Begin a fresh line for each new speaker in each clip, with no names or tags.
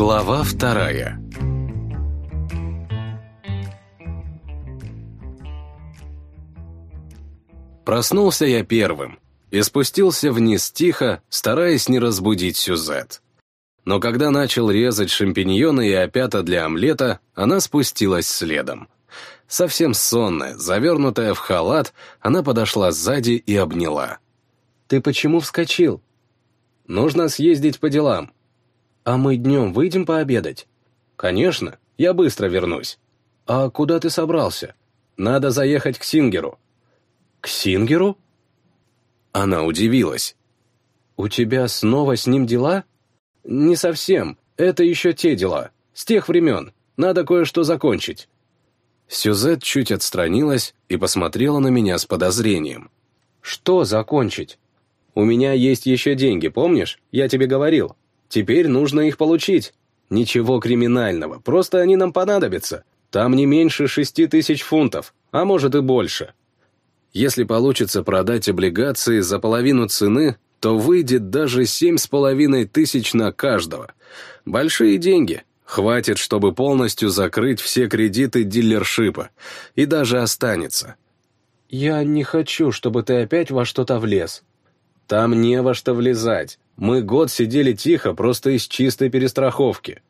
Глава вторая Проснулся я первым и спустился вниз тихо, стараясь не разбудить Сюзет. Но когда начал резать шампиньоны и опята для омлета, она спустилась следом. Совсем сонная, завернутая в халат, она подошла сзади и обняла. «Ты почему вскочил?» «Нужно съездить по делам». «А мы днем выйдем пообедать?» «Конечно, я быстро вернусь». «А куда ты собрался?» «Надо заехать к Сингеру». «К Сингеру?» Она удивилась. «У тебя снова с ним дела?» «Не совсем. Это еще те дела. С тех времен. Надо кое-что закончить». Сюзет чуть отстранилась и посмотрела на меня с подозрением. «Что закончить? У меня есть еще деньги, помнишь? Я тебе говорил. Теперь нужно их получить. Ничего криминального, просто они нам понадобятся. Там не меньше шести тысяч фунтов, а может и больше. Если получится продать облигации за половину цены, то выйдет даже семь с половиной тысяч на каждого. Большие деньги. Хватит, чтобы полностью закрыть все кредиты дилершипа. И даже останется. «Я не хочу, чтобы ты опять во что-то влез». «Там не во что влезать. Мы год сидели тихо, просто из чистой перестраховки.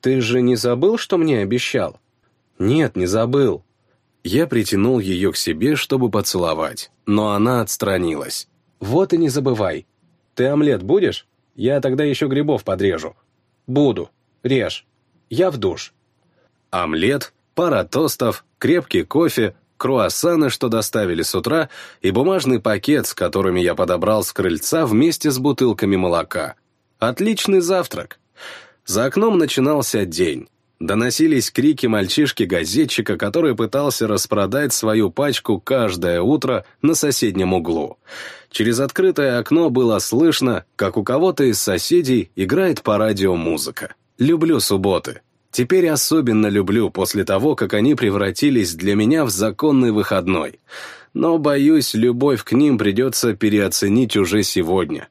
Ты же не забыл, что мне обещал?» «Нет, не забыл. Я притянул ее к себе, чтобы поцеловать, но она отстранилась. «Вот и не забывай. Ты омлет будешь? Я тогда еще грибов подрежу». «Буду. Режь. Я в душ». Омлет, пара тостов, крепкий кофе, круассаны, что доставили с утра, и бумажный пакет, с которыми я подобрал с крыльца вместе с бутылками молока. Отличный завтрак. За окном начинался день. Доносились крики мальчишки-газетчика, который пытался распродать свою пачку каждое утро на соседнем углу. Через открытое окно было слышно, как у кого-то из соседей играет по радио музыка. Люблю субботы. Теперь особенно люблю после того, как они превратились для меня в законный выходной. Но, боюсь, любовь к ним придется переоценить уже сегодня.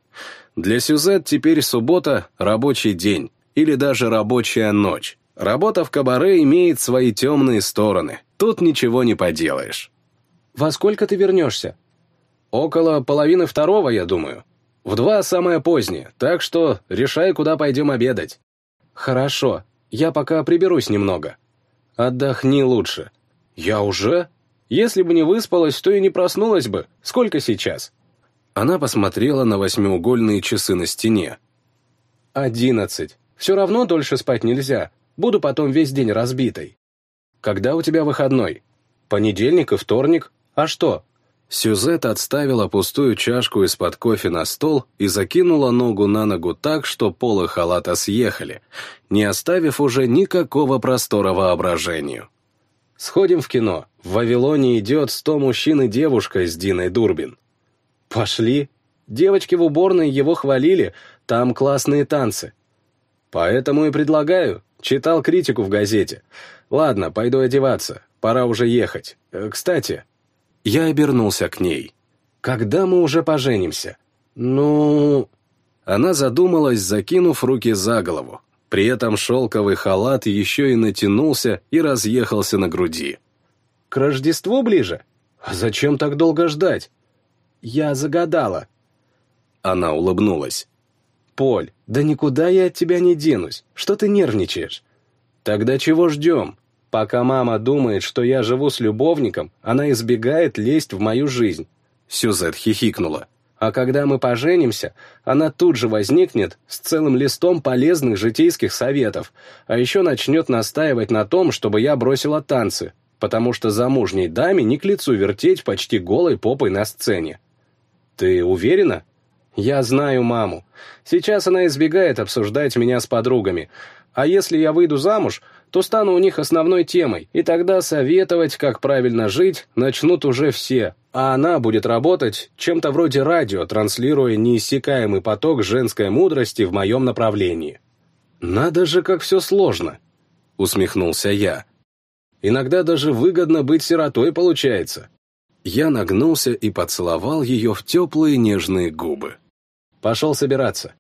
Для Сюзет теперь суббота — рабочий день или даже рабочая ночь. Работа в кабаре имеет свои темные стороны. Тут ничего не поделаешь. «Во сколько ты вернешься?» «Около половины второго, я думаю. В два самое позднее, так что решай, куда пойдем обедать». «Хорошо, я пока приберусь немного». «Отдохни лучше». «Я уже?» «Если бы не выспалась, то и не проснулась бы. Сколько сейчас?» Она посмотрела на восьмиугольные часы на стене. «Одиннадцать. Все равно дольше спать нельзя. Буду потом весь день разбитой. Когда у тебя выходной? Понедельник и вторник? А что? Сюзет отставила пустую чашку из-под кофе на стол и закинула ногу на ногу так, что полы халата съехали, не оставив уже никакого простора воображению. «Сходим в кино. В Вавилоне идет сто мужчин и девушка с Диной Дурбин». «Пошли. Девочки в уборной его хвалили, там классные танцы». «Поэтому и предлагаю. Читал критику в газете. Ладно, пойду одеваться. Пора уже ехать. Э, кстати...» Я обернулся к ней. «Когда мы уже поженимся?» «Ну...» Она задумалась, закинув руки за голову. При этом шелковый халат еще и натянулся и разъехался на груди. «К Рождеству ближе? А зачем так долго ждать?» «Я загадала». Она улыбнулась. «Поль, да никуда я от тебя не денусь. Что ты нервничаешь?» «Тогда чего ждем? Пока мама думает, что я живу с любовником, она избегает лезть в мою жизнь». Сюзет хихикнула. «А когда мы поженимся, она тут же возникнет с целым листом полезных житейских советов, а еще начнет настаивать на том, чтобы я бросила танцы, потому что замужней даме не к лицу вертеть почти голой попой на сцене. Ты уверена?» Я знаю маму. Сейчас она избегает обсуждать меня с подругами. А если я выйду замуж, то стану у них основной темой, и тогда советовать, как правильно жить, начнут уже все. А она будет работать чем-то вроде радио, транслируя неиссякаемый поток женской мудрости в моем направлении. «Надо же, как все сложно!» — усмехнулся я. «Иногда даже выгодно быть сиротой получается». Я нагнулся и поцеловал ее в теплые нежные губы. Пошел собираться.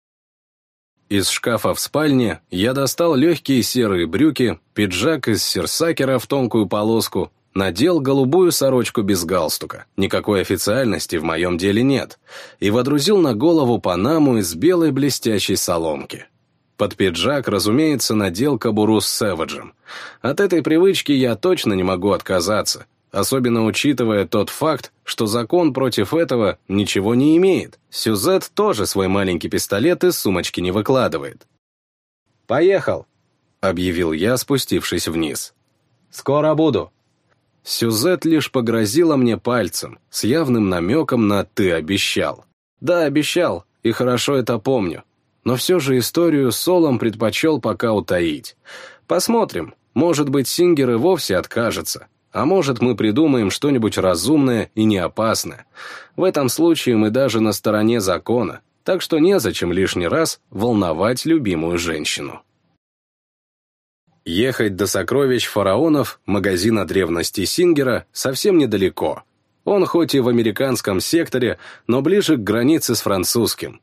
Из шкафа в спальне я достал легкие серые брюки, пиджак из серсакера в тонкую полоску, надел голубую сорочку без галстука, никакой официальности в моем деле нет, и водрузил на голову панаму из белой блестящей соломки. Под пиджак, разумеется, надел кобуру с сэвиджем. От этой привычки я точно не могу отказаться, особенно учитывая тот факт, что закон против этого ничего не имеет. Сюзет тоже свой маленький пистолет из сумочки не выкладывает.
«Поехал!»
— объявил я, спустившись вниз.
«Скоро буду!»
Сюзет лишь погрозила мне пальцем, с явным намеком на «ты обещал». Да, обещал, и хорошо это помню. Но все же историю Солом предпочел пока утаить. Посмотрим, может быть, Сингер и вовсе откажется. А может, мы придумаем что-нибудь разумное и не опасное. В этом случае мы даже на стороне закона, так что незачем лишний раз волновать любимую женщину. Ехать до сокровищ фараонов, магазина древности Сингера, совсем недалеко. Он хоть и в американском секторе, но ближе к границе с французским.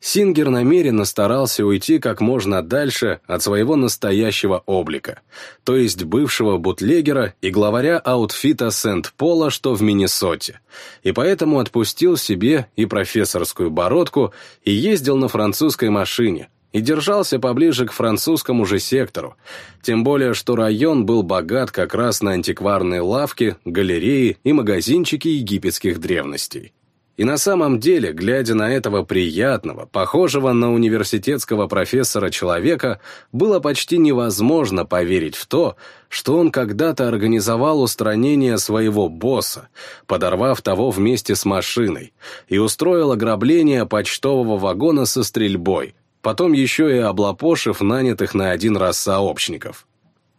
Сингер намеренно старался уйти как можно дальше от своего настоящего облика, то есть бывшего бутлегера и главаря аутфита Сент-Пола, что в Миннесоте, и поэтому отпустил себе и профессорскую бородку и ездил на французской машине, и держался поближе к французскому же сектору, тем более что район был богат как раз на антикварные лавки, галереи и магазинчики египетских древностей. И на самом деле, глядя на этого приятного, похожего на университетского профессора человека, было почти невозможно поверить в то, что он когда-то организовал устранение своего босса, подорвав того вместе с машиной, и устроил ограбление почтового вагона со стрельбой, потом еще и облапошив нанятых на один раз сообщников.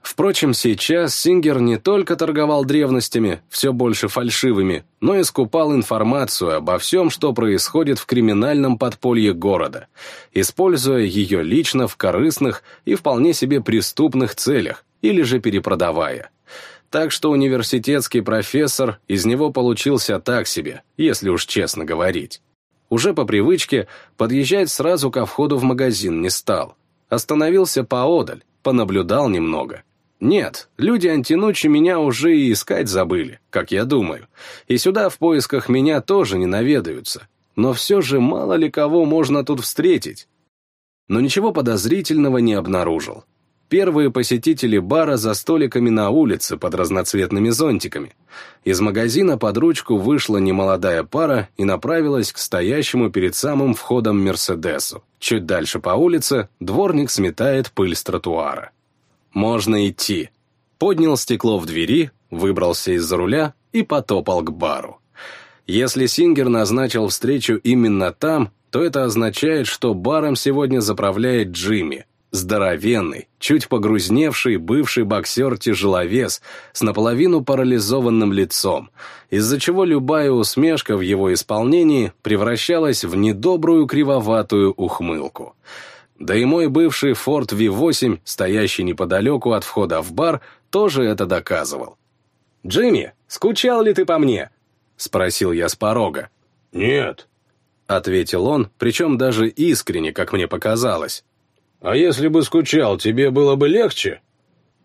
Впрочем, сейчас Сингер не только торговал древностями, все больше фальшивыми, но и скупал информацию обо всем, что происходит в криминальном подполье города, используя ее лично в корыстных и вполне себе преступных целях, или же перепродавая. Так что университетский профессор из него получился так себе, если уж честно говорить. Уже по привычке подъезжать сразу ко входу в магазин не стал. Остановился поодаль, понаблюдал немного – нет, люди Антинучи меня уже и искать забыли, как я думаю, и сюда в поисках меня тоже не наведаются. Но все же мало ли кого можно тут встретить. Но ничего подозрительного не обнаружил. Первые посетители бара за столиками на улице под разноцветными зонтиками. Из магазина под ручку вышла немолодая пара и направилась к стоящему перед самым входом Мерседесу. Чуть дальше по улице дворник сметает пыль с тротуара. Можно идти. Поднял стекло в двери, выбрался из-за руля и потопал к бару. Если Сингер назначил встречу именно там, то это означает, что баром сегодня заправляет Джимми, здоровенный, чуть погрузневший бывший боксер-тяжеловес с наполовину парализованным лицом, из-за чего любая усмешка в его исполнении превращалась в недобрую кривоватую ухмылку. Да и мой бывший Ford V8, стоящий неподалеку от входа в бар, тоже это доказывал. «Джимми, скучал ли ты по мне?» — спросил я с порога.
«Нет», —
ответил он, причем даже искренне, как мне показалось.
«А если бы скучал, тебе было бы легче?»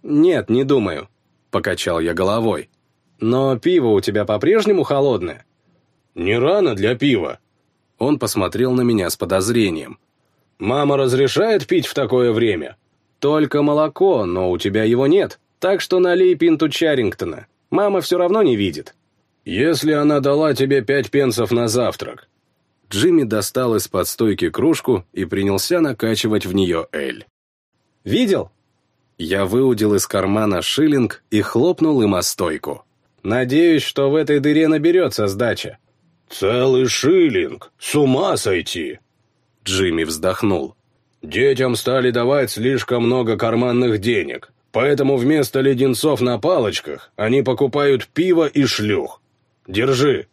«Нет, не думаю», — покачал я головой. «Но пиво у тебя по-прежнему холодное?»
«Не рано для пива».
Он посмотрел на меня с подозрением.
Мама разрешает пить в такое время?
Только молоко, но у тебя его нет. Так что налей пинту Чарингтона. Мама все равно не видит.
Если она дала тебе пять пенсов на завтрак.
Джимми достал из-под стойки кружку и принялся накачивать в нее Эль.
«Видел?»
Я выудил из кармана шиллинг и хлопнул им о стойку.
«Надеюсь, что в этой дыре наберется сдача».
«Целый шиллинг! С ума сойти!»
Джимми вздохнул.
«Детям стали давать слишком много карманных денег, поэтому вместо леденцов на палочках они покупают пиво и шлюх. Держи».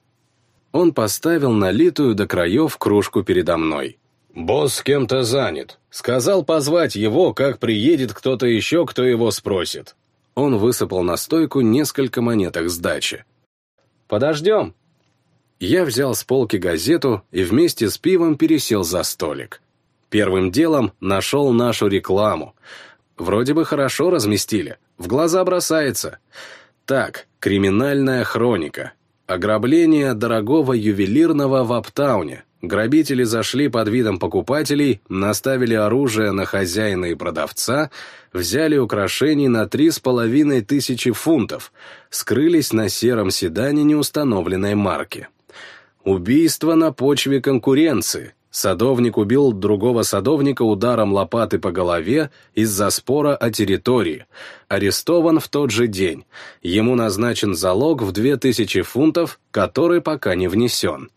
Он поставил налитую до краев кружку передо мной.
«Босс с кем-то занят. Сказал позвать его, как приедет кто-то еще, кто его спросит».
Он высыпал на стойку несколько монеток сдачи.
«Подождем»,
я взял с полки газету и вместе с пивом пересел за столик. Первым делом нашел нашу рекламу. Вроде бы хорошо разместили, в глаза бросается. Так, криминальная хроника. Ограбление дорогого ювелирного в Аптауне. Грабители зашли под видом покупателей, наставили оружие на хозяина и продавца, взяли украшений на три с половиной тысячи фунтов, скрылись на сером седане неустановленной марки. Убийство на почве конкуренции. Садовник убил другого садовника ударом лопаты по голове из-за спора о территории. Арестован в тот же день. Ему назначен залог в 2000 фунтов, который пока не внесен.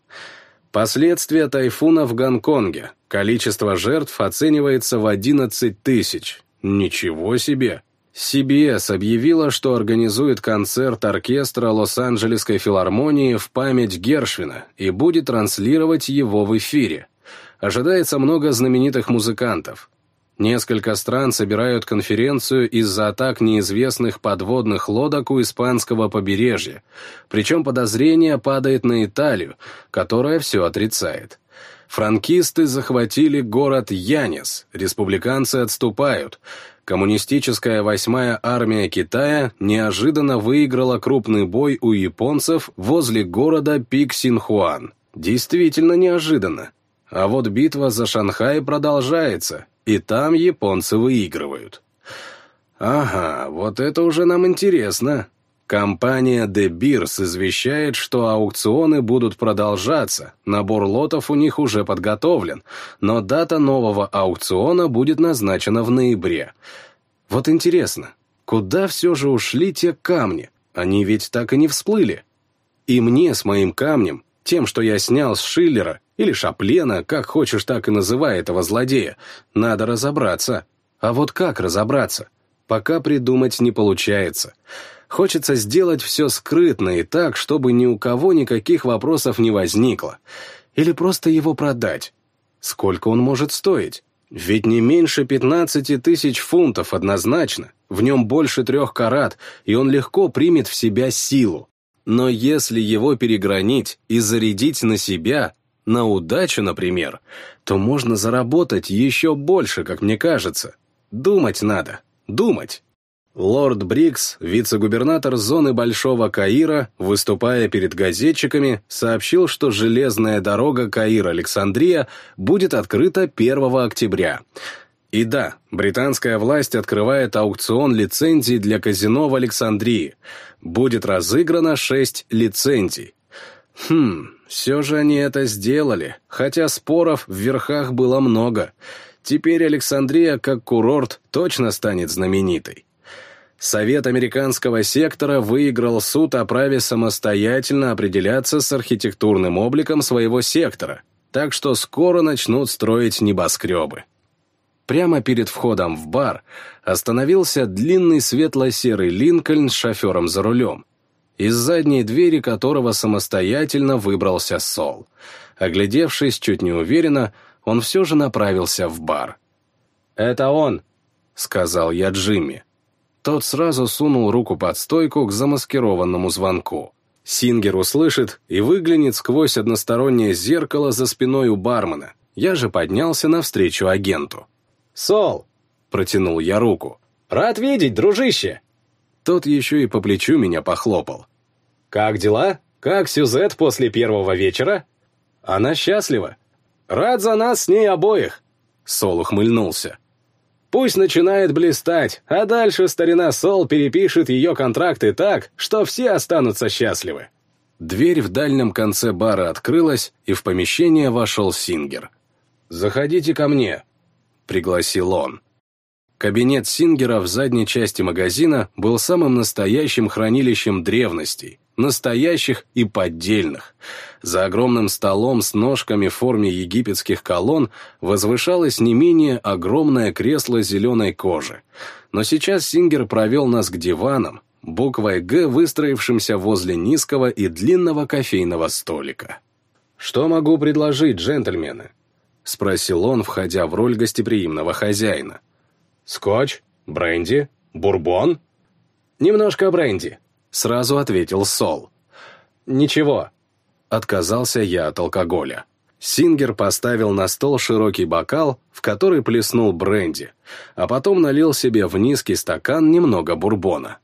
Последствия тайфуна в Гонконге. Количество жертв оценивается в 11 тысяч. Ничего себе! CBS объявила, что организует концерт оркестра Лос-Анджелесской филармонии в память Гершвина и будет транслировать его в эфире. Ожидается много знаменитых музыкантов. Несколько стран собирают конференцию из-за атак неизвестных подводных лодок у испанского побережья, причем подозрение падает на Италию, которая все отрицает. Франкисты захватили город Янис, республиканцы отступают. Коммунистическая восьмая армия Китая неожиданно выиграла крупный бой у японцев возле города Пик-Синхуан. Действительно неожиданно. А вот битва за Шанхай продолжается, и там японцы выигрывают. Ага, вот это уже нам интересно. Компания De Beers извещает, что аукционы будут продолжаться, набор лотов у них уже подготовлен, но дата нового аукциона будет назначена в ноябре. Вот интересно, куда все же ушли те камни? Они ведь так и не всплыли. И мне с моим камнем, тем, что я снял с Шиллера, или Шаплена, как хочешь, так и называй этого злодея. Надо разобраться. А вот как разобраться? Пока придумать не получается. Хочется сделать все скрытно и так, чтобы ни у кого никаких вопросов не возникло. Или просто его продать. Сколько он может стоить? Ведь не меньше 15 тысяч фунтов однозначно. В нем больше трех карат, и он легко примет в себя силу. Но если его перегранить и зарядить на себя, на удачу, например, то можно заработать еще больше, как мне кажется. Думать надо. Думать. Лорд Брикс, вице-губернатор зоны Большого Каира, выступая перед газетчиками, сообщил, что железная дорога Каир-Александрия будет открыта 1 октября. И да, британская власть открывает аукцион лицензий для казино в Александрии. Будет разыграно 6 лицензий. Хм, все же они это сделали, хотя споров в верхах было много. Теперь Александрия, как курорт, точно станет знаменитой. Совет американского сектора выиграл суд о праве самостоятельно определяться с архитектурным обликом своего сектора, так что скоро начнут строить небоскребы. Прямо перед входом в бар остановился длинный светло-серый Линкольн с шофером за рулем из задней двери которого самостоятельно выбрался Сол. Оглядевшись чуть неуверенно, он все же направился в бар.
«Это он», —
сказал я Джимми. Тот сразу сунул руку под стойку к замаскированному звонку. Сингер услышит и выглянет сквозь одностороннее зеркало за спиной у бармена. Я же поднялся навстречу агенту.
«Сол!»
— протянул я руку.
«Рад видеть, дружище!»
Тот еще и по плечу меня похлопал.
«Как дела? Как Сюзет после первого вечера?» «Она счастлива. Рад за нас с ней обоих!»
Сол ухмыльнулся.
«Пусть начинает блистать, а дальше старина Сол перепишет ее контракты так, что все останутся счастливы».
Дверь в дальнем конце бара открылась, и в помещение вошел Сингер.
«Заходите ко мне», — пригласил он.
Кабинет Сингера в задней части магазина был самым настоящим хранилищем древностей, настоящих и поддельных. За огромным столом с ножками в форме египетских колонн возвышалось не менее огромное кресло зеленой кожи. Но сейчас Сингер провел нас к диванам, буквой «Г», выстроившимся возле низкого и длинного кофейного столика.
«Что могу предложить, джентльмены?»
— спросил он, входя в роль гостеприимного хозяина.
«Скотч? Бренди? Бурбон?»
«Немножко бренди», — сразу ответил Сол.
«Ничего», —
отказался я от алкоголя. Сингер поставил на стол широкий бокал, в который плеснул бренди, а потом налил себе в низкий стакан немного бурбона.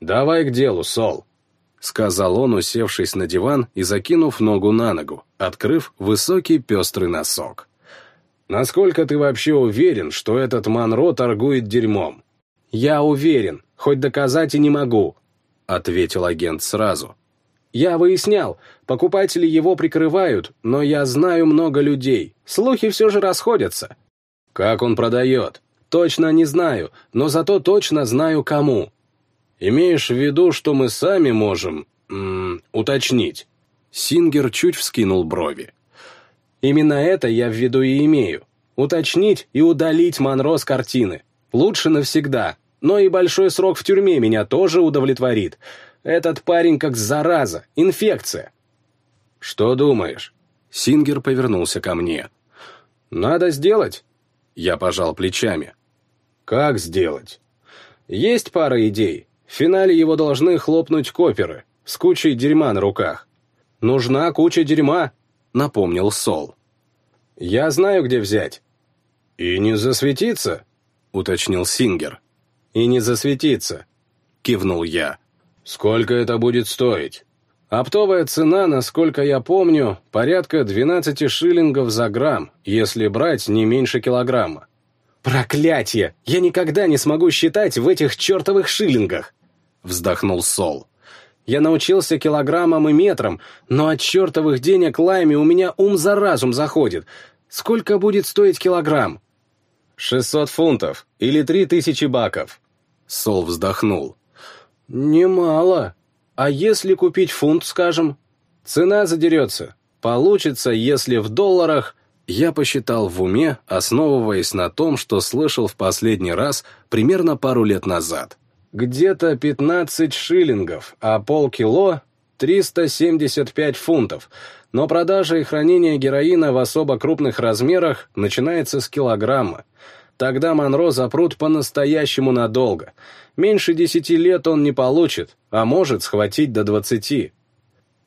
«Давай к делу, Сол», —
сказал он, усевшись на диван и закинув ногу на ногу, открыв высокий пестрый носок.
«Насколько ты вообще уверен, что этот Монро торгует дерьмом?» «Я уверен, хоть доказать и не могу», — ответил агент сразу. «Я выяснял, покупатели его прикрывают, но я знаю много людей, слухи все же расходятся». «Как он продает?» «Точно не знаю, но зато точно знаю, кому».
«Имеешь в виду, что мы сами можем... М -м, уточнить?»
Сингер чуть вскинул брови.
«Именно это я в виду и имею. Уточнить и удалить Монро с картины. Лучше навсегда. Но и большой срок в тюрьме меня тоже удовлетворит. Этот парень как зараза, инфекция».
«Что думаешь?» Сингер повернулся ко мне.
«Надо сделать».
Я пожал плечами.
«Как сделать?» «Есть пара идей. В финале его должны хлопнуть коперы с кучей дерьма на руках. Нужна куча дерьма, напомнил Сол. Я знаю, где взять.
И не засветиться,
уточнил Сингер.
И не засветиться,
кивнул я.
Сколько это будет стоить?
Оптовая цена, насколько я помню, порядка 12 шиллингов за грамм, если брать не меньше килограмма. Проклятье! Я никогда не смогу считать в этих чертовых шиллингах! Вздохнул Сол. Я научился килограммам и метрам, но от чертовых денег лайми у меня ум за разум заходит. Сколько будет стоить килограмм? Шестьсот фунтов или три тысячи баков. Сол вздохнул. Немало. А если купить фунт, скажем? Цена задерется. Получится, если в долларах...
Я посчитал в уме, основываясь на том, что слышал в последний раз примерно пару лет назад.
Где-то 15 шиллингов, а полкило — 375 фунтов. Но продажа и хранение героина в особо крупных размерах начинается с килограмма. Тогда Монро запрут по-настоящему надолго. Меньше десяти лет он не получит, а может схватить до двадцати.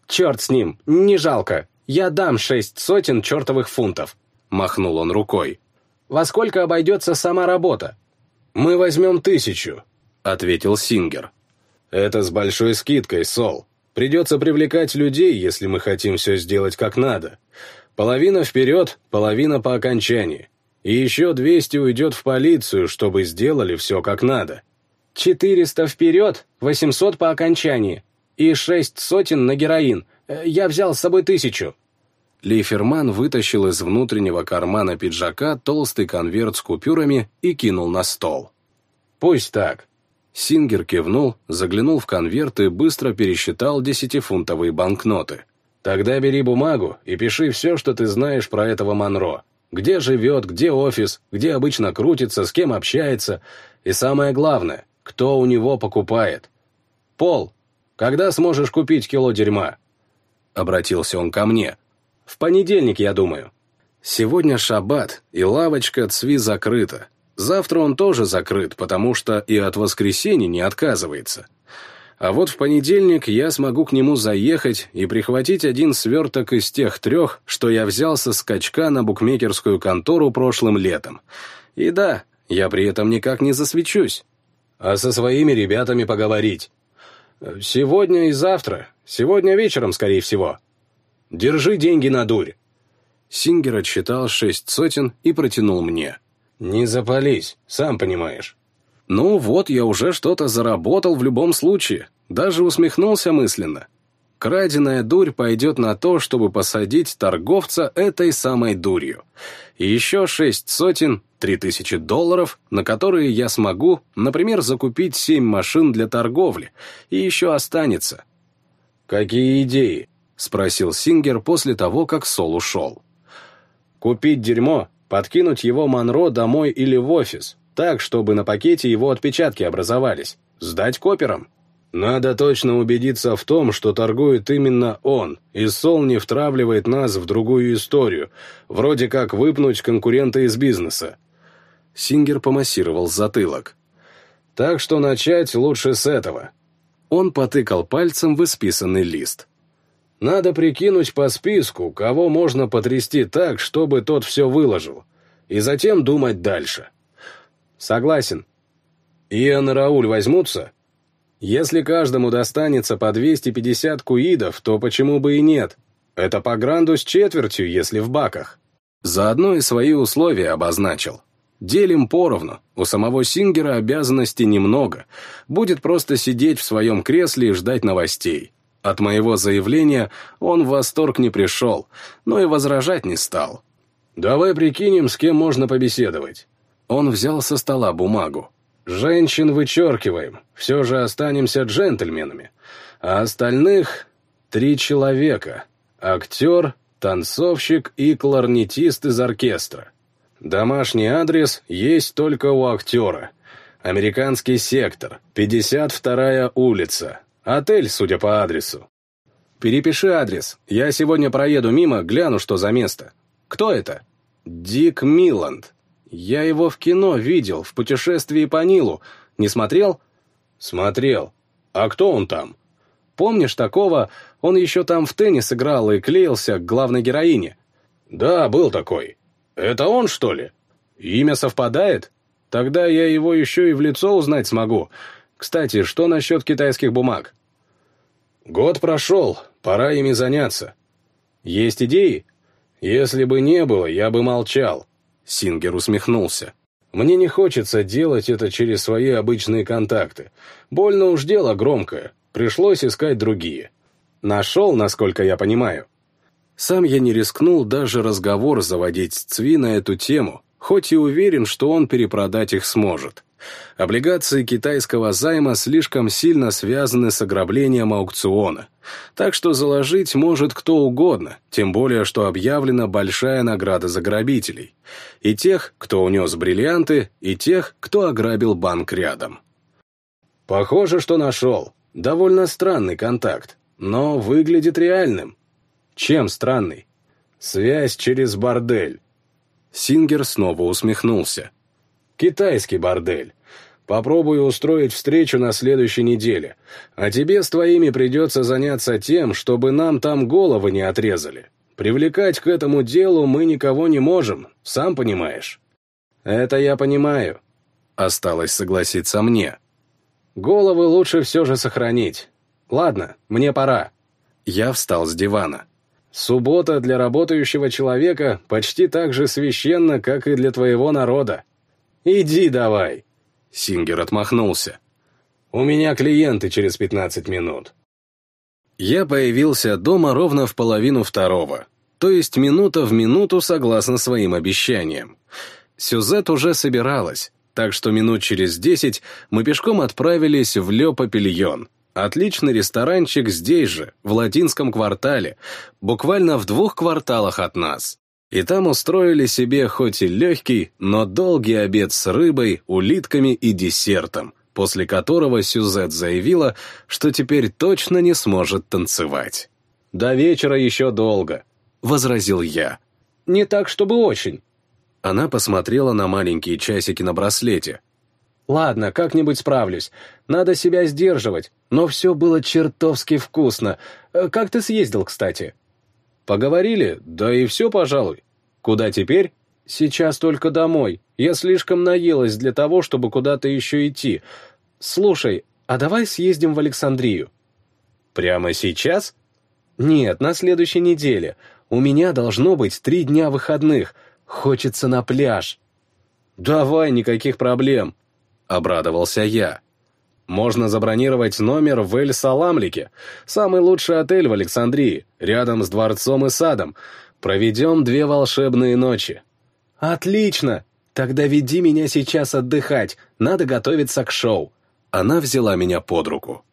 «Черт с ним, не жалко. Я дам шесть сотен чертовых фунтов», — махнул он рукой. «Во сколько обойдется сама работа?»
«Мы возьмем тысячу»,
ответил Сингер.
«Это с большой скидкой, Сол. Придется привлекать людей, если мы хотим все сделать как надо. Половина вперед, половина по окончании. И еще 200 уйдет в полицию, чтобы сделали все как надо».
«Четыреста вперед, восемьсот по окончании. И шесть сотен на героин. Я взял с собой тысячу».
Лейферман вытащил из внутреннего кармана пиджака толстый конверт с купюрами и кинул на стол.
«Пусть так.
Сингер кивнул, заглянул в конверт и быстро пересчитал десятифунтовые банкноты.
«Тогда бери бумагу и пиши все, что ты знаешь про этого Монро. Где живет, где офис, где обычно крутится, с кем общается. И самое главное, кто у него покупает. Пол, когда сможешь купить кило дерьма?» Обратился он ко мне. «В понедельник, я думаю».
«Сегодня шаббат, и лавочка Цви закрыта. Завтра он тоже закрыт, потому что и от воскресенья не отказывается. А вот в понедельник я смогу к нему заехать и прихватить один сверток из тех трех, что я взял со скачка на букмекерскую контору прошлым летом. И да, я при этом никак не засвечусь.
А со своими ребятами поговорить. Сегодня и завтра. Сегодня вечером, скорее всего. Держи деньги на дурь.
Сингер отсчитал шесть сотен и протянул мне.
«Не запались, сам понимаешь».
«Ну вот, я уже что-то заработал в любом случае, даже усмехнулся мысленно. Краденая дурь пойдет на то, чтобы посадить торговца этой самой дурью. И еще шесть сотен, три тысячи долларов, на которые я смогу, например, закупить семь машин для торговли, и еще останется».
«Какие идеи?»
— спросил Сингер после того, как Сол ушел.
«Купить дерьмо Подкинуть его Монро домой или в офис, так, чтобы на пакете его отпечатки образовались. Сдать коперам. Надо точно убедиться в том, что торгует именно он, и Сол не втравливает нас в другую историю, вроде как выпнуть конкурента из бизнеса.
Сингер помассировал затылок.
Так что начать лучше с этого.
Он потыкал пальцем в исписанный лист.
Надо прикинуть по списку, кого можно потрясти так, чтобы тот все выложил. И затем думать дальше.
Согласен.
Иоанн и Рауль возьмутся? Если каждому достанется по 250 куидов, то почему бы и нет? Это по гранду с четвертью, если в баках.
Заодно и свои условия обозначил. Делим поровну, у самого Сингера обязанностей немного, будет просто сидеть в своем кресле и ждать новостей. От моего заявления он в восторг не пришел, но и возражать не стал.
«Давай прикинем, с кем можно побеседовать».
Он взял со стола бумагу.
«Женщин вычеркиваем, все же останемся джентльменами. А остальных — три человека. Актер, танцовщик и кларнетист из оркестра. Домашний адрес есть только у актера. Американский сектор, 52-я улица. Отель, судя по адресу.
Перепиши адрес. Я сегодня проеду мимо, гляну, что за место. Кто это? Дик Миланд. Я его в кино видел, в путешествии по Нилу. Не смотрел?
Смотрел. А кто он там?
Помнишь такого? Он еще там в теннис играл и клеился к главной героине.
Да, был такой. Это он, что ли?
Имя совпадает? Тогда я его еще и в лицо узнать смогу. Кстати, что насчет китайских бумаг?
Год прошел, пора ими заняться.
Есть идеи?
Если бы не было, я бы молчал.
Сингер усмехнулся.
Мне не хочется делать это через свои обычные контакты. Больно уж дело громкое. Пришлось искать другие.
Нашел, насколько я понимаю.
Сам я не рискнул даже разговор заводить с Цви на эту тему, хоть и уверен, что он перепродать их сможет. Облигации китайского займа слишком сильно связаны с ограблением аукциона, так что заложить может кто угодно, тем более, что объявлена большая награда за грабителей. И тех, кто унес бриллианты, и тех, кто ограбил банк рядом.
Похоже, что нашел. Довольно странный контакт, но выглядит реальным.
Чем странный?
Связь через бордель.
Сингер снова усмехнулся.
Китайский бордель. Попробую устроить встречу на следующей неделе. А тебе с твоими придется заняться тем, чтобы нам там головы не отрезали. Привлекать к этому делу мы никого не можем, сам понимаешь.
Это я понимаю.
Осталось согласиться мне.
Головы лучше все же сохранить. Ладно, мне пора.
Я встал с дивана.
Суббота для работающего человека почти так же священна, как и для твоего народа. Иди давай.
Сингер отмахнулся.
У меня клиенты через пятнадцать минут.
Я появился дома ровно в половину второго, то есть минута в минуту согласно своим обещаниям. Сюзет уже собиралась, так что минут через десять мы пешком отправились в Ле Папильон. Отличный ресторанчик здесь же, в латинском квартале, буквально в двух кварталах от нас. И там устроили себе хоть и легкий, но долгий обед с рыбой, улитками и десертом, после которого Сюзет заявила, что теперь точно не сможет танцевать.
«До вечера еще долго», —
возразил я.
«Не так, чтобы очень.
Она посмотрела на маленькие часики на браслете.
«Ладно, как-нибудь справлюсь. Надо себя сдерживать. Но все было чертовски вкусно. Э, как ты съездил, кстати?»
«Поговорили? Да и все, пожалуй. Куда теперь?»
«Сейчас только домой. Я слишком наелась для того, чтобы куда-то еще идти. Слушай, а давай съездим в Александрию?»
«Прямо сейчас?»
«Нет, на следующей неделе. У меня должно быть три дня выходных. Хочется на пляж.
Давай, никаких проблем,
обрадовался я.
Можно забронировать номер в Эль-Саламлике, самый лучший отель в Александрии, рядом с дворцом и садом. Проведем две волшебные ночи.
Отлично! Тогда веди меня сейчас отдыхать, надо готовиться к шоу.
Она взяла меня под руку.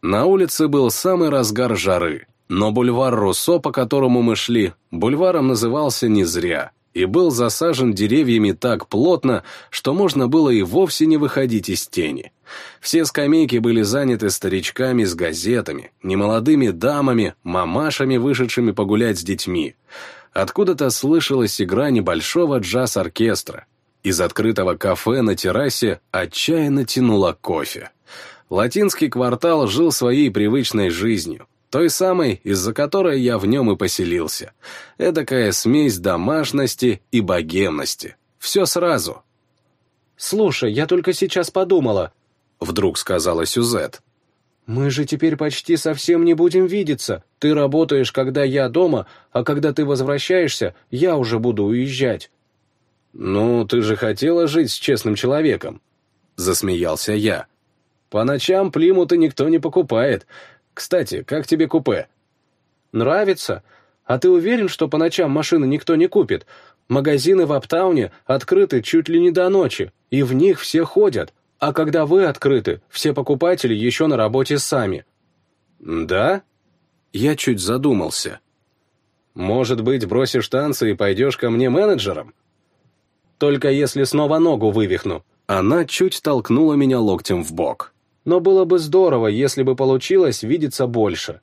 На улице был самый разгар жары, но бульвар Руссо, по которому мы шли, бульваром назывался не зря и был засажен деревьями так плотно, что можно было и вовсе не выходить из тени. Все скамейки были заняты старичками с газетами, немолодыми дамами, мамашами, вышедшими погулять с детьми. Откуда-то слышалась игра небольшого джаз-оркестра. Из открытого кафе на террасе отчаянно тянуло кофе. Латинский квартал жил своей привычной жизнью. Той самой, из-за которой я в нем и поселился. Эдакая смесь домашности и богемности. Все сразу.
«Слушай, я только сейчас подумала», —
вдруг сказала Сюзет.
«Мы же теперь почти совсем не будем видеться. Ты работаешь, когда я дома, а когда ты возвращаешься, я уже буду уезжать».
«Ну, ты же хотела жить с честным человеком», — засмеялся я. «По ночам Плимута никто не покупает. Кстати, как тебе купе?»
«Нравится. А ты уверен, что по ночам машины никто не купит? Магазины в Аптауне открыты чуть ли не до ночи, и в них все ходят. А когда вы открыты, все покупатели еще на работе сами».
«Да?» Я чуть задумался. «Может быть, бросишь танцы и пойдешь ко мне менеджером?»
Только если снова ногу вывихну».
Она чуть толкнула меня локтем в бок.
«Но было бы здорово, если бы получилось видеться больше».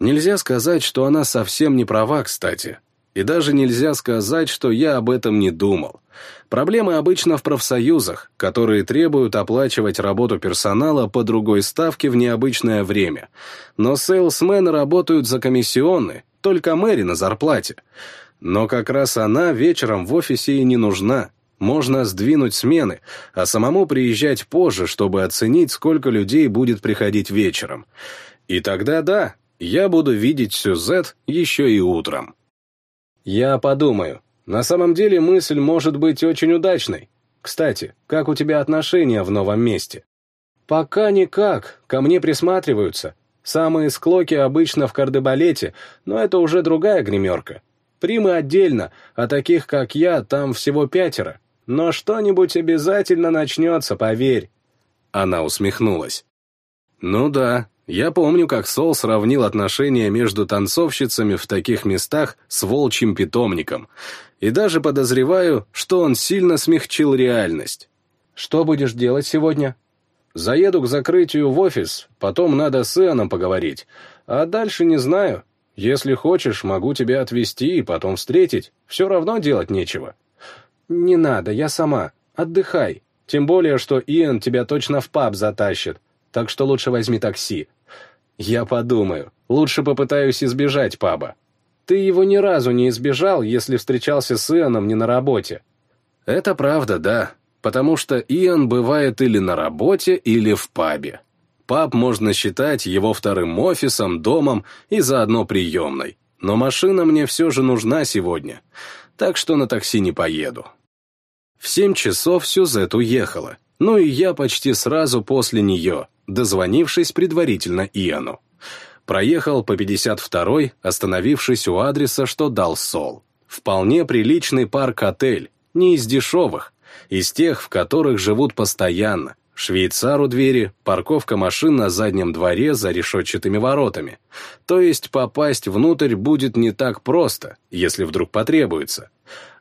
Нельзя сказать, что она совсем не права, кстати. И даже нельзя сказать, что я об этом не думал. Проблемы обычно в профсоюзах, которые требуют оплачивать работу персонала по другой ставке в необычное время. Но сейлсмены работают за комиссионны, только Мэри на зарплате. Но как раз она вечером в офисе и не нужна. Можно сдвинуть смены, а самому приезжать позже, чтобы оценить, сколько людей будет приходить вечером. И тогда да, я буду видеть Сюзет еще и утром.
Я подумаю. На самом деле мысль может быть очень удачной. Кстати, как у тебя отношения в новом месте? Пока никак, ко мне присматриваются. Самые склоки обычно в кардебалете, но это уже другая гримерка. Примы отдельно, а таких, как я, там всего пятеро. Но что-нибудь обязательно начнется, поверь».
Она усмехнулась. «Ну да, я помню, как Сол сравнил отношения между танцовщицами в таких местах с волчьим питомником, и даже подозреваю, что он сильно смягчил реальность.
«Что будешь делать сегодня?»
«Заеду к закрытию в офис, потом надо с Ионом поговорить, а дальше не знаю, если хочешь, могу тебя отвезти и потом встретить. Все равно делать нечего».
«Не надо, я сама. Отдыхай. Тем более, что Иэн тебя точно в паб затащит. Так что лучше возьми такси». «Я подумаю. Лучше попытаюсь избежать паба». «Ты его ни разу не избежал, если встречался с Иэном не на работе».
«Это правда, да. Потому что Иэн бывает или на работе, или в пабе. Паб можно считать его вторым офисом, домом и заодно приемной. Но машина мне все же нужна сегодня, так что на такси не поеду. В семь часов Сюзет уехала, ну и я почти сразу после нее, дозвонившись предварительно Иоанну. Проехал по 52-й, остановившись у адреса, что дал Сол. Вполне приличный парк-отель, не из дешевых, из тех, в которых живут постоянно, Швейцар у двери, парковка машин на заднем дворе за решетчатыми воротами. То есть попасть внутрь будет не так просто, если вдруг потребуется.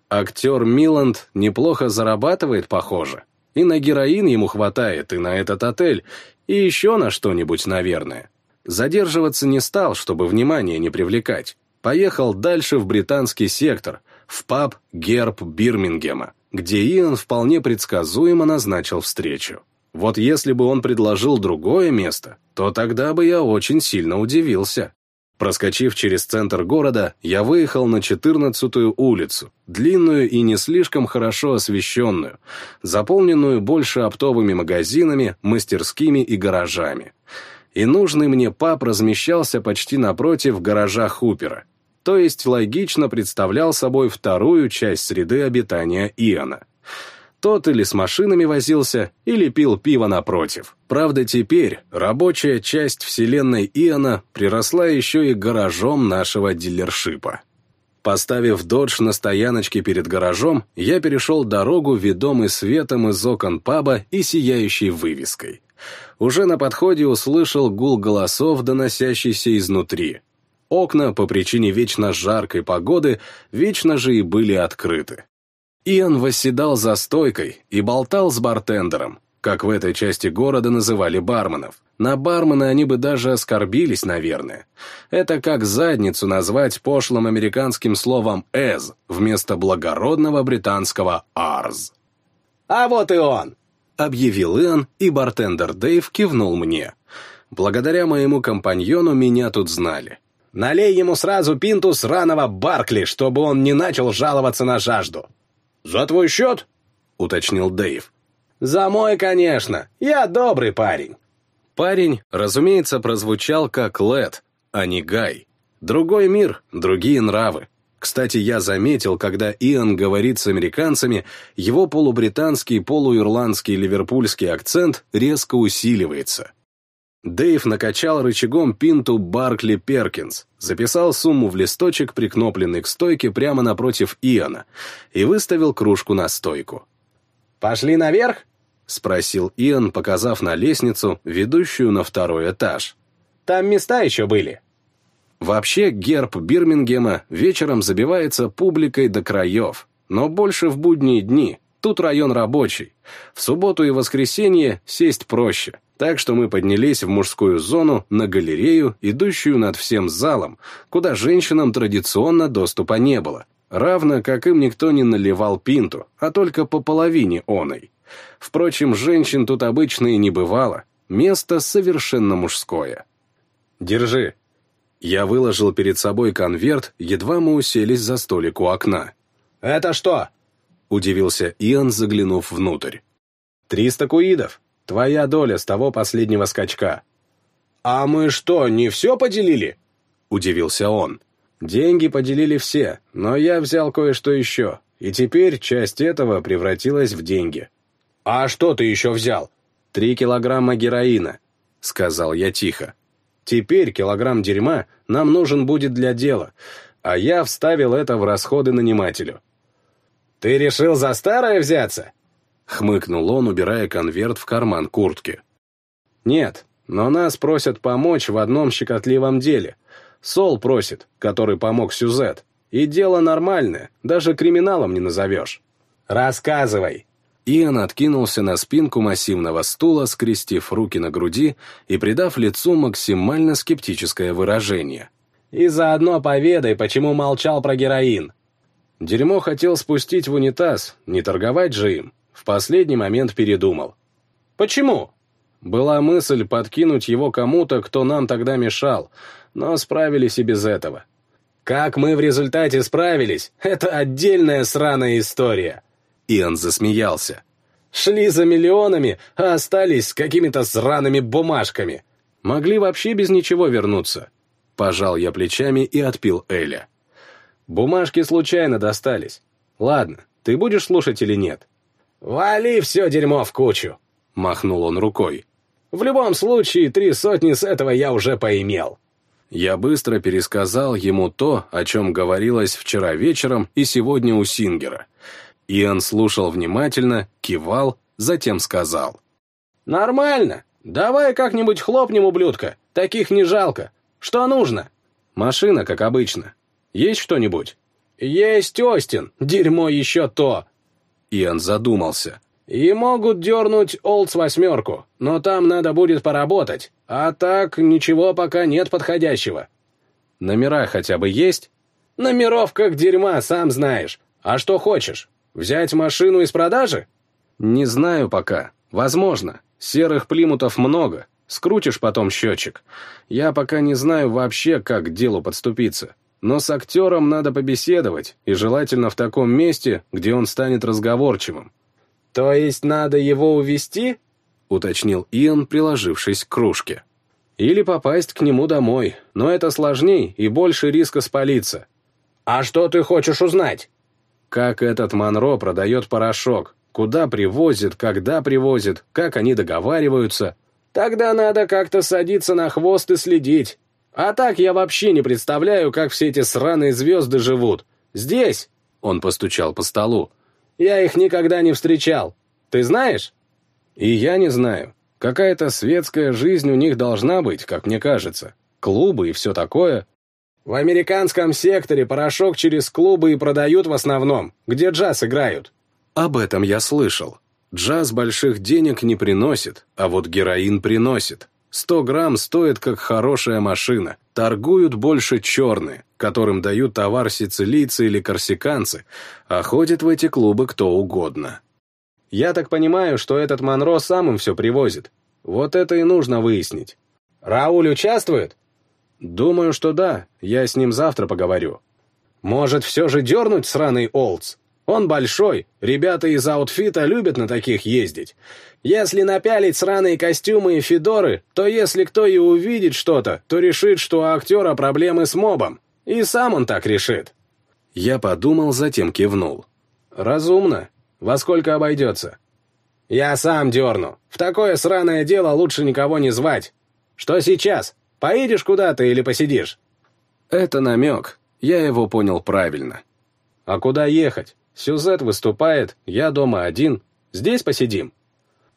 Актер Миланд неплохо зарабатывает, похоже. И на героин ему хватает, и на этот отель, и еще на что-нибудь, наверное. Задерживаться не стал, чтобы внимание не привлекать. Поехал дальше в британский сектор, в паб «Герб Бирмингема», где Иэн вполне предсказуемо назначил встречу. Вот если бы он предложил другое место, то тогда бы я очень сильно удивился. Проскочив через центр города, я выехал на 14-ю улицу, длинную и не слишком хорошо освещенную, заполненную больше оптовыми магазинами, мастерскими и гаражами. И нужный мне паб размещался почти напротив гаража Хупера, то есть логично представлял собой вторую часть среды обитания Иона. Тот или с машинами возился, или пил пиво напротив. Правда, теперь рабочая часть вселенной Иона приросла еще и гаражом нашего дилершипа. Поставив додж на стояночке перед гаражом, я перешел дорогу, ведомый светом из окон паба и сияющей вывеской. Уже на подходе услышал гул голосов, доносящийся изнутри. Окна, по причине вечно жаркой погоды, вечно же и были открыты. Иэн восседал за стойкой и болтал с бартендером, как в этой части города называли барменов. На бармена они бы даже оскорбились, наверное. Это как задницу назвать пошлым американским словом «эз» вместо благородного британского «арз».
«А вот и он!»
— объявил Иэн, и бартендер Дэйв кивнул мне. Благодаря моему компаньону меня тут знали.
Налей ему сразу пинту сраного Баркли, чтобы он не начал жаловаться на жажду. «За твой счет?» — уточнил Дэйв. «За мой, конечно. Я добрый парень».
Парень, разумеется, прозвучал как Лед, а не Гай. Другой мир, другие нравы. Кстати, я заметил, когда Иоанн говорит с американцами, его полубританский, полуирландский ливерпульский акцент резко усиливается. Дэйв накачал рычагом пинту Баркли Перкинс, записал сумму в листочек, прикнопленный к стойке прямо напротив Иона, и выставил кружку на стойку.
«Пошли наверх?»
— спросил Ион, показав на лестницу, ведущую на второй этаж.
«Там места еще были».
Вообще, герб Бирмингема вечером забивается публикой до краев, но больше в будние дни, тут район рабочий. В субботу и воскресенье сесть проще, так что мы поднялись в мужскую зону на галерею, идущую над всем залом, куда женщинам традиционно доступа не было, равно как им никто не наливал пинту, а только по половине оной. Впрочем, женщин тут обычно и не бывало, место совершенно мужское. «Держи», я выложил перед собой конверт, едва мы уселись за столик у окна.
«Это что?»
— удивился Иоанн, заглянув внутрь.
«Триста куидов. Твоя доля с того последнего скачка». «А мы что, не все поделили?» — удивился он. «Деньги поделили все, но я взял кое-что еще, и теперь часть этого превратилась в деньги». «А что ты еще взял?» «Три килограмма героина», — сказал я тихо. Теперь килограмм дерьма нам нужен будет для дела, а я вставил это в расходы нанимателю. «Ты решил за старое взяться?» — хмыкнул он, убирая конверт в карман куртки. «Нет, но нас просят помочь в одном щекотливом деле. Сол просит, который помог Сюзет. И дело нормальное, даже криминалом не назовешь. Рассказывай!»
Иоанн откинулся на спинку массивного стула, скрестив руки на груди и придав лицу максимально скептическое выражение.
«И заодно поведай, почему молчал про героин». Дерьмо хотел спустить в унитаз, не торговать же им. В последний момент передумал. «Почему?» Была мысль подкинуть его кому-то, кто нам тогда мешал, но справились и без этого. Как мы в результате справились, это отдельная сраная история.
Иоанн засмеялся.
«Шли за миллионами, а остались с какими-то сраными бумажками. Могли вообще без ничего вернуться». Пожал я плечами и отпил Эля. «Бумажки случайно достались. Ладно, ты будешь слушать или нет?» «Вали все дерьмо в кучу!» — махнул он рукой. «В любом случае, три сотни с этого я уже поимел».
Я быстро пересказал ему то, о чем говорилось вчера вечером и сегодня у Сингера — Иоанн слушал внимательно, кивал, затем сказал.
«Нормально. Давай как-нибудь хлопнем, ублюдка. Таких не жалко. Что нужно?» «Машина, как обычно. Есть что-нибудь?» «Есть Остин. Дерьмо еще то».
Иоанн задумался.
«И могут дернуть Олдс восьмерку, но там надо будет поработать. А так ничего пока нет подходящего».
«Номера хотя бы есть?»
«Номеров как дерьма, сам знаешь. А что хочешь?» Взять машину из продажи?
Не знаю пока. Возможно. Серых плимутов много. Скрутишь потом счетчик. Я пока не знаю вообще, как к делу подступиться. Но с актером надо побеседовать, и желательно в таком месте, где он станет разговорчивым.
«То есть надо его увести?
уточнил Иэн, приложившись к кружке.
«Или попасть к нему домой, но это сложней и больше риска спалиться». «А что ты хочешь узнать?» Как этот Монро продает порошок, куда привозит, когда привозит, как они договариваются. Тогда надо как-то садиться на хвост и следить. А так я вообще не представляю, как все эти сраные звезды живут. Здесь, он постучал по столу, я их никогда не встречал. Ты знаешь? И я не знаю. Какая-то светская жизнь у них должна быть, как мне кажется. Клубы и все такое. В американском секторе порошок через клубы и продают в основном, где джаз играют.
Об этом я слышал. Джаз больших денег не приносит, а вот героин приносит. Сто грамм стоит как хорошая машина. Торгуют больше черные, которым дают товар сицилийцы или корсиканцы, а ходит в эти клубы кто угодно.
Я так понимаю, что этот Монро сам им все привозит. Вот это и нужно выяснить. Рауль участвует? Думаю, что да, я с ним завтра поговорю. Может, все же дернуть сраный Олдс? Он большой, ребята из аутфита любят на таких ездить. Если напялить сраные костюмы и федоры, то если кто и увидит что-то, то решит, что у актера проблемы с мобом. И сам он так решит.
Я подумал, затем кивнул.
Разумно. Во сколько обойдется? Я сам дерну. В такое сраное дело лучше никого не звать. Что сейчас? Поедешь куда-то или посидишь?
Это намек. Я его понял правильно.
А куда ехать? Сюзет выступает, я дома один. Здесь посидим.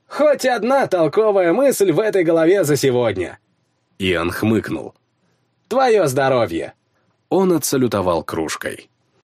Хоть одна толковая мысль в этой голове за сегодня.
Иоанн хмыкнул.
Твое здоровье.
Он отсалютовал кружкой.